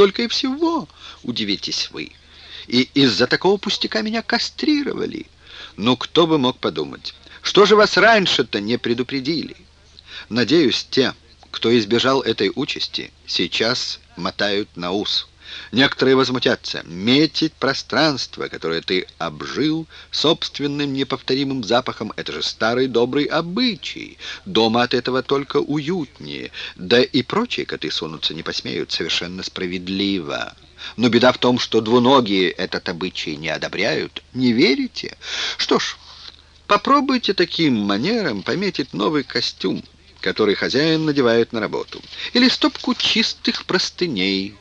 Только и всего, удивитесь вы. И из-за такого пустяка меня кастрировали. Ну, кто бы мог подумать. Что же вас раньше-то не предупредили? Надеюсь, те, кто избежал этой участи, сейчас мотают на ус. Некоторые возмутятся. Метить пространство, которое ты обжил собственным неповторимым запахом, это же старый добрый обычай. Дома от этого только уютнее. Да и прочие коты сунуться не посмеют. Совершенно справедливо. Но беда в том, что двуногие этот обычай не одобряют. Не верите? Что ж, попробуйте таким манером пометить новый костюм, который хозяин надевает на работу. Или стопку чистых простыней.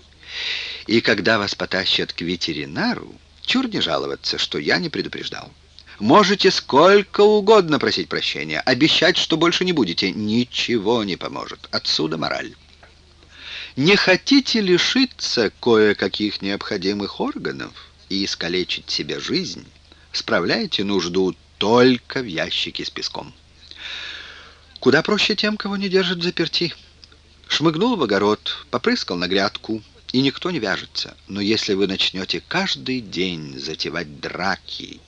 И когда вас потащат к ветеринару, чур не жаловаться, что я не предупреждал. Можете сколько угодно просить прощения, обещать, что больше не будете. Ничего не поможет. Отсюда мораль. Не хотите лишиться кое-каких необходимых органов и искалечить себе жизнь? Справляйте нужду только в ящике с песком. Куда проще тем, кого не держат заперти. Шмыгнул в огород, попрыскал на грядку, и никто не вяжется. Но если вы начнете каждый день затевать драки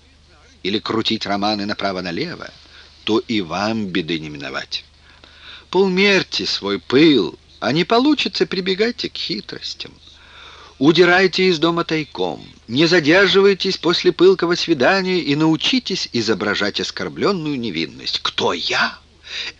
или крутить романы направо-налево, то и вам беды не миновать. Поумерьте свой пыл, а не получится, прибегайте к хитростям. Удирайте из дома тайком, не задерживайтесь после пылкого свидания и научитесь изображать оскорбленную невинность. Кто я?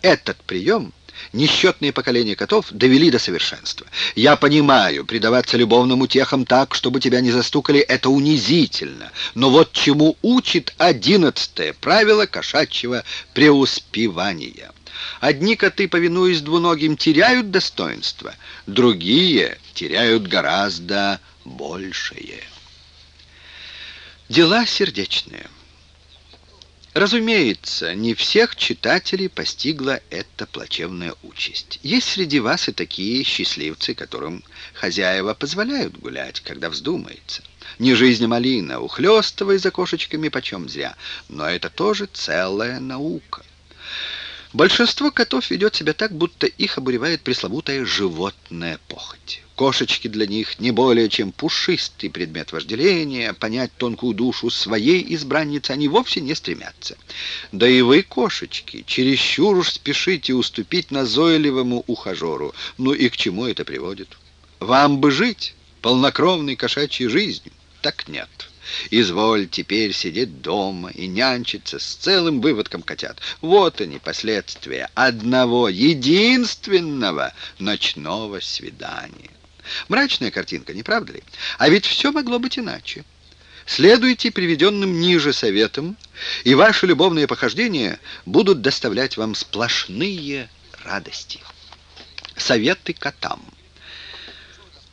Этот прием несчетные поколения котов довели до совершенства. Я понимаю, предаваться любовным утехам так, чтобы тебя не застукали, это унизительно. Но вот чему учит одиннадцатое правило кошачьего преуспевания. Одни коты, повинуясь двуногим, теряют достоинство, другие теряют гораздо большее. Дела сердечные. Разумеется, не всех читателей постигла эта плачевная участь. Есть среди вас и такие счастливцы, которым хозяева позволяют гулять, когда вздумается. Не жизнь малина, ухлёстывай за кошечками почем зря, но это тоже целая наука. Большинство котов ведет себя так, будто их обуревает пресловутая животная похоть. Кошечки для них не более чем пушистый предмет вожделения, понять тонкую душу своей избранницы они вовсе не стремятся. Да и вы, кошечки, чересчур уж спешите уступить назойливому ухажеру. Ну и к чему это приводит? Вам бы жить полнокровной кошачьей жизнью. Так нет. Изволь теперь сидеть дома и нянчиться с целым выводком котят. Вот они, последствия одного единственного ночного свидания. Мрачная картинка, не правда ли? А ведь все могло быть иначе. Следуйте приведенным ниже советам, и ваши любовные похождения будут доставлять вам сплошные радости. Советы котам.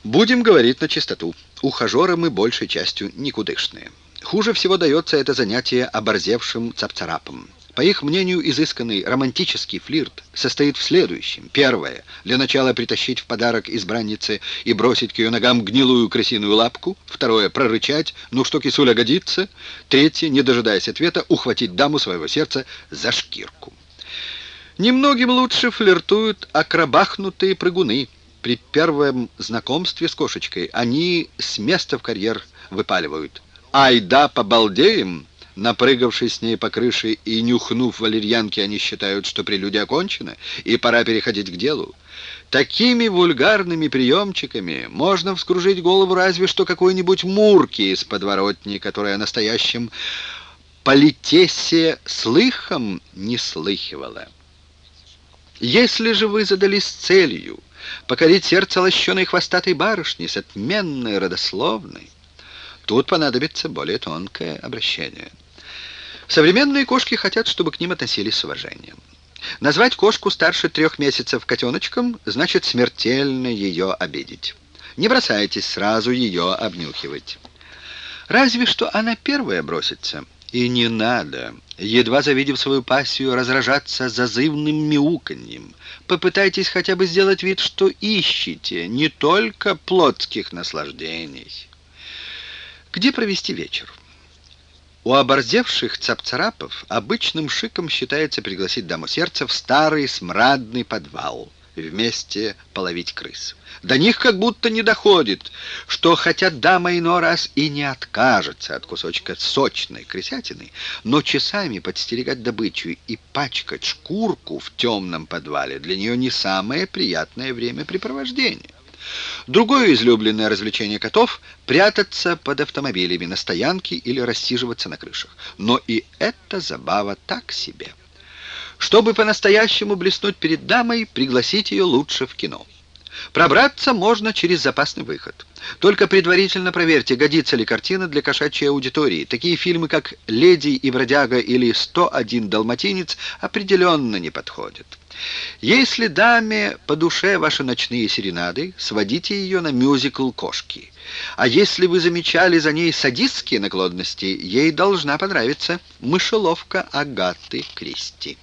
Будем говорить на чистоту. Ухажеры мы большей частью никудышные. Хуже всего дается это занятие оборзевшим цапцарапам. По их мнению, изысканный романтический флирт состоит в следующем. Первое. Для начала притащить в подарок избраннице и бросить к ее ногам гнилую крысиную лапку. Второе. Прорычать. Ну что, кисуля, годится? Третье. Не дожидаясь ответа, ухватить даму своего сердца за шкирку. Немногим лучше флиртуют акробахнутые прыгуны. При первом знакомстве с кошечкой они с места в карьер выпаливают. «Ай да, побалдеем!» Напрыгавшись с ней по крыше и нюхнув валерьянки, они считают, что прелюдия окончена, и пора переходить к делу. Такими вульгарными приемчиками можно вскружить голову разве что какой-нибудь мурки из подворотни, которая о настоящем политесе слыхом не слыхивала. Если же вы задались целью покорить сердце лощеной хвостатой барышни с отменной родословной, тут понадобится более тонкое обращение. Современные кошки хотят, чтобы к ним относились с уважением. Назвать кошку старше трех месяцев котеночком значит смертельно ее обидеть. Не бросайтесь сразу ее обнюхивать. Разве что она первая бросится. И не надо, едва завидев свою пассию, разражаться зазывным мяуканьем. Попытайтесь хотя бы сделать вид, что ищете не только плотских наслаждений. Где провести вечер? У оборзевших цапцарапов обычным шиком считается пригласить даму сердца в старый смрадный подвал. Вместе половить крыс. До них как будто не доходит, что хотя дама иной раз и не откажется от кусочка сочной крысятины, но часами подстерегать добычу и пачкать шкурку в темном подвале для нее не самое приятное времяпрепровождение. Другое излюбленное развлечение котов — прятаться под автомобилями на стоянке или рассиживаться на крышах. Но и эта забава так себе. Чтобы по-настоящему блеснуть перед дамой, пригласить ее лучше в кино. Пробраться можно через запасный выход. Только предварительно проверьте, годится ли картина для кошачьей аудитории. Такие фильмы, как «Леди и бродяга» или «101 далматинец» определенно не подходят. Если даме по душе ваши ночные серенады, сводите ее на мюзикл «Кошки». А если вы замечали за ней садистские наклонности, ей должна понравиться мышеловка Агаты Кристи.